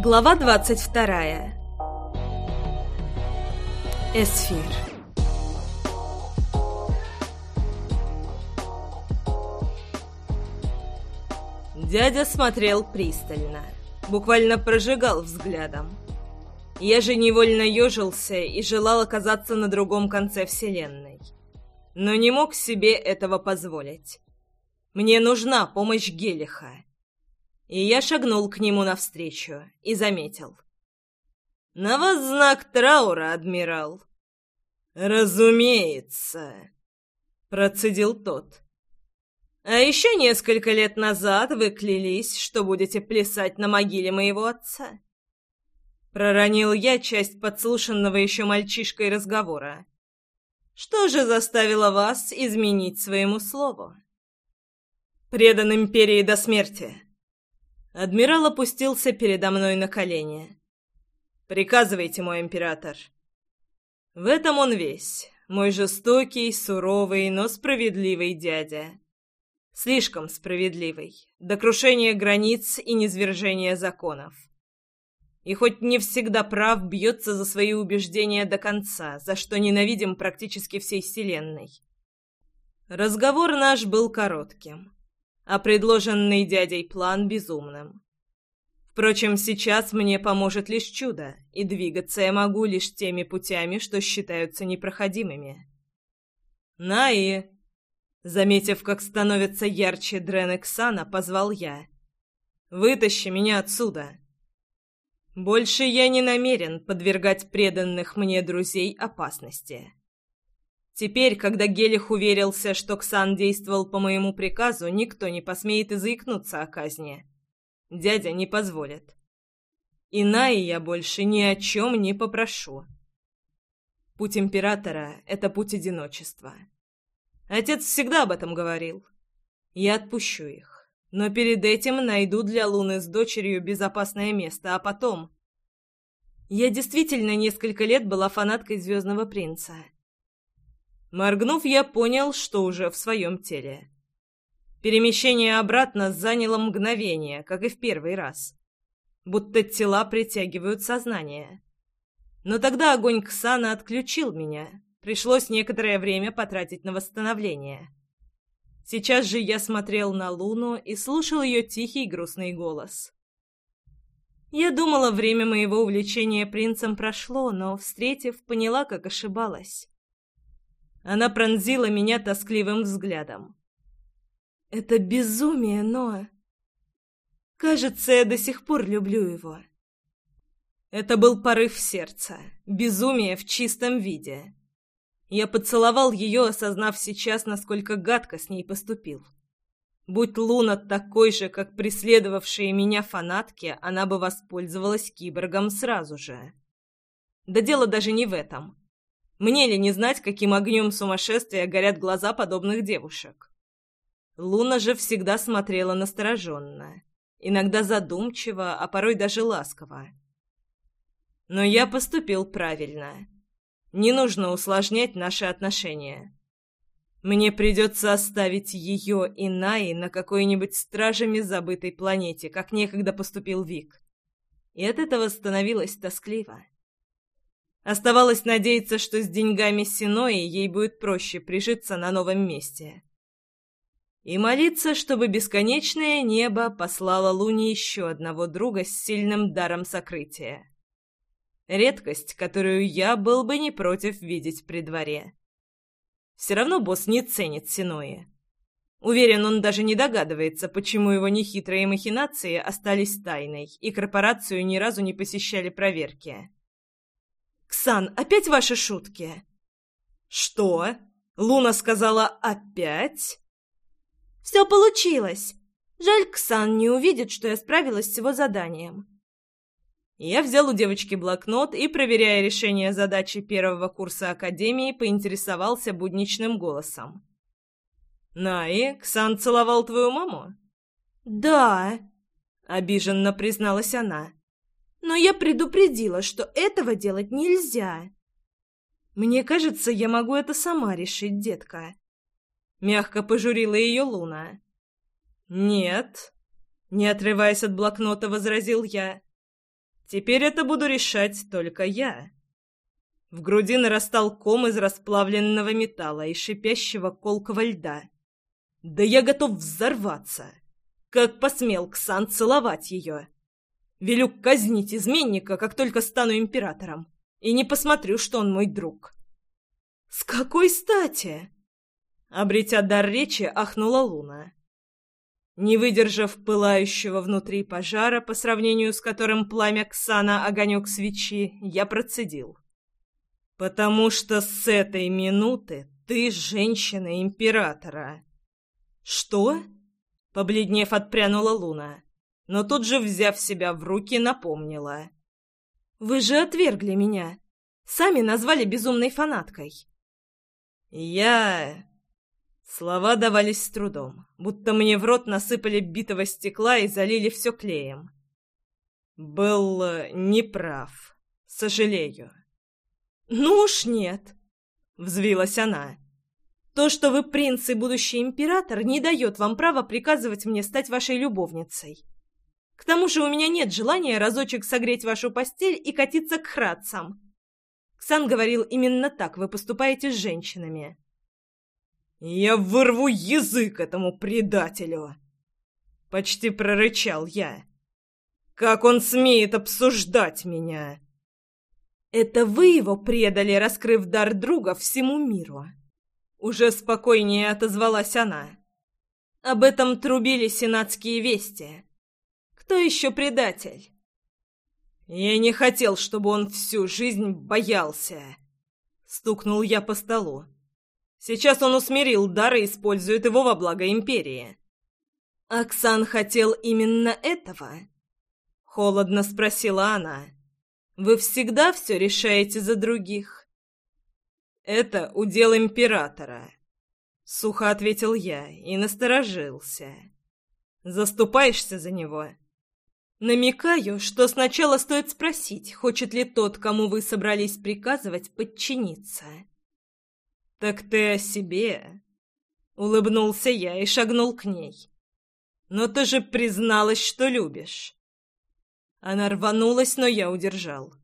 Глава двадцать вторая. Эсфир. Дядя смотрел пристально, буквально прожигал взглядом. Я же невольно ежился и желал оказаться на другом конце вселенной. Но не мог себе этого позволить. Мне нужна помощь Гелиха. И я шагнул к нему навстречу и заметил. «На вас знак траура, адмирал». «Разумеется», — процедил тот. «А еще несколько лет назад вы клялись, что будете плясать на могиле моего отца». Проронил я часть подслушанного еще мальчишкой разговора. «Что же заставило вас изменить своему слову?» «Предан империи до смерти», Адмирал опустился передо мной на колени. «Приказывайте, мой император». В этом он весь, мой жестокий, суровый, но справедливый дядя. Слишком справедливый, до крушения границ и низвержения законов. И хоть не всегда прав, бьется за свои убеждения до конца, за что ненавидим практически всей Вселенной. Разговор наш был коротким а предложенный дядей план безумным. Впрочем, сейчас мне поможет лишь чудо, и двигаться я могу лишь теми путями, что считаются непроходимыми. «Наи!» Заметив, как становится ярче Дренексана, позвал я. «Вытащи меня отсюда!» Больше я не намерен подвергать преданных мне друзей опасности. Теперь, когда Гелих уверился, что Ксан действовал по моему приказу, никто не посмеет и заикнуться о казни. Дядя не позволит. Иная я больше ни о чем не попрошу. Путь императора — это путь одиночества. Отец всегда об этом говорил. Я отпущу их. Но перед этим найду для Луны с дочерью безопасное место, а потом... Я действительно несколько лет была фанаткой «Звездного принца». Моргнув, я понял, что уже в своем теле. Перемещение обратно заняло мгновение, как и в первый раз. Будто тела притягивают сознание. Но тогда огонь Ксана отключил меня. Пришлось некоторое время потратить на восстановление. Сейчас же я смотрел на Луну и слушал ее тихий грустный голос. Я думала, время моего увлечения принцем прошло, но, встретив, поняла, как ошибалась. Она пронзила меня тоскливым взглядом. «Это безумие, но...» «Кажется, я до сих пор люблю его». Это был порыв сердца, безумие в чистом виде. Я поцеловал ее, осознав сейчас, насколько гадко с ней поступил. Будь Луна такой же, как преследовавшие меня фанатки, она бы воспользовалась киборгом сразу же. Да дело даже не в этом. Мне ли не знать, каким огнем сумасшествия горят глаза подобных девушек? Луна же всегда смотрела настороженно, иногда задумчиво, а порой даже ласково. Но я поступил правильно. Не нужно усложнять наши отношения. Мне придется оставить ее и Наи на какой-нибудь стражами забытой планете, как некогда поступил Вик. И от этого становилось тоскливо. Оставалось надеяться, что с деньгами Синои ей будет проще прижиться на новом месте. И молиться, чтобы бесконечное небо послало Луне еще одного друга с сильным даром сокрытия. Редкость, которую я был бы не против видеть при дворе. Все равно босс не ценит Синои. Уверен, он даже не догадывается, почему его нехитрые махинации остались тайной, и корпорацию ни разу не посещали проверки. «Ксан, опять ваши шутки?» «Что? Луна сказала «опять»?» «Все получилось. Жаль, Ксан не увидит, что я справилась с его заданием». Я взял у девочки блокнот и, проверяя решение задачи первого курса Академии, поинтересовался будничным голосом. «Наи, Ксан целовал твою маму?» «Да», — обиженно призналась она. Но я предупредила, что этого делать нельзя. Мне кажется, я могу это сама решить, детка. Мягко пожурила ее Луна. Нет, не отрываясь от блокнота, возразил я. Теперь это буду решать только я. В груди нарастал ком из расплавленного металла и шипящего колкого льда. Да я готов взорваться. Как посмел Ксан целовать ее. Велю казнить изменника, как только стану императором, и не посмотрю, что он мой друг. «С какой стати?» Обретя дар речи, ахнула Луна. Не выдержав пылающего внутри пожара, по сравнению с которым пламя Ксана огонек свечи, я процедил. «Потому что с этой минуты ты женщина императора». «Что?» — побледнев отпрянула Луна, но тут же, взяв себя в руки, напомнила. «Вы же отвергли меня. Сами назвали безумной фанаткой». «Я...» Слова давались с трудом, будто мне в рот насыпали битого стекла и залили все клеем. Был э, неправ. Сожалею. «Ну уж нет», — взвилась она. «То, что вы принц и будущий император, не дает вам права приказывать мне стать вашей любовницей. К тому же у меня нет желания разочек согреть вашу постель и катиться к храдцам. Ксан говорил, именно так вы поступаете с женщинами». «Я вырву язык этому предателю!» Почти прорычал я. «Как он смеет обсуждать меня?» «Это вы его предали, раскрыв дар друга всему миру!» Уже спокойнее отозвалась она. «Об этом трубили сенатские вести. Кто еще предатель?» «Я не хотел, чтобы он всю жизнь боялся!» Стукнул я по столу. Сейчас он усмирил дар и использует его во благо Империи. «Оксан хотел именно этого?» — холодно спросила она. «Вы всегда все решаете за других?» «Это удел Императора», — сухо ответил я и насторожился. «Заступаешься за него?» «Намекаю, что сначала стоит спросить, хочет ли тот, кому вы собрались приказывать, подчиниться». «Так ты о себе?» Улыбнулся я и шагнул к ней. «Но ты же призналась, что любишь». Она рванулась, но я удержал.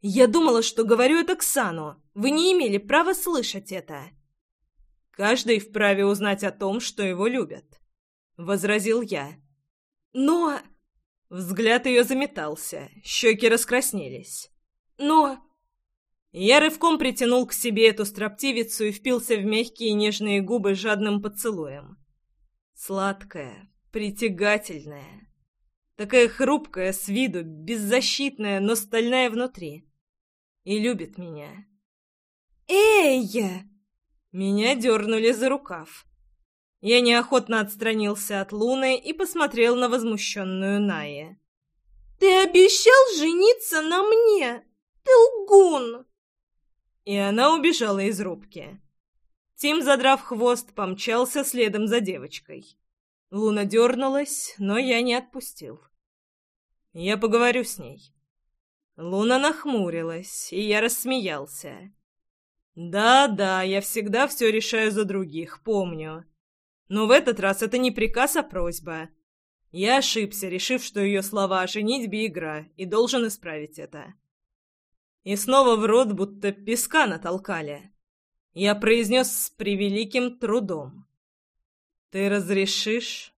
«Я думала, что говорю это Ксану. Вы не имели права слышать это». «Каждый вправе узнать о том, что его любят», — возразил я. «Но...» Взгляд ее заметался, щеки раскраснелись. «Но...» Я рывком притянул к себе эту строптивицу и впился в мягкие нежные губы жадным поцелуем. Сладкая, притягательная, такая хрупкая с виду, беззащитная, но стальная внутри. И любит меня. «Эй!» Меня дернули за рукав. Я неохотно отстранился от Луны и посмотрел на возмущенную Найя. «Ты обещал жениться на мне! Ты лгун!» И она убежала из рубки. Тим, задрав хвост, помчался следом за девочкой. Луна дернулась, но я не отпустил. Я поговорю с ней. Луна нахмурилась, и я рассмеялся. «Да-да, я всегда все решаю за других, помню. Но в этот раз это не приказ, а просьба. Я ошибся, решив, что ее слова о женитьбе — игра, и должен исправить это. И снова в рот будто песка натолкали. Я произнес с превеликим трудом. «Ты разрешишь?»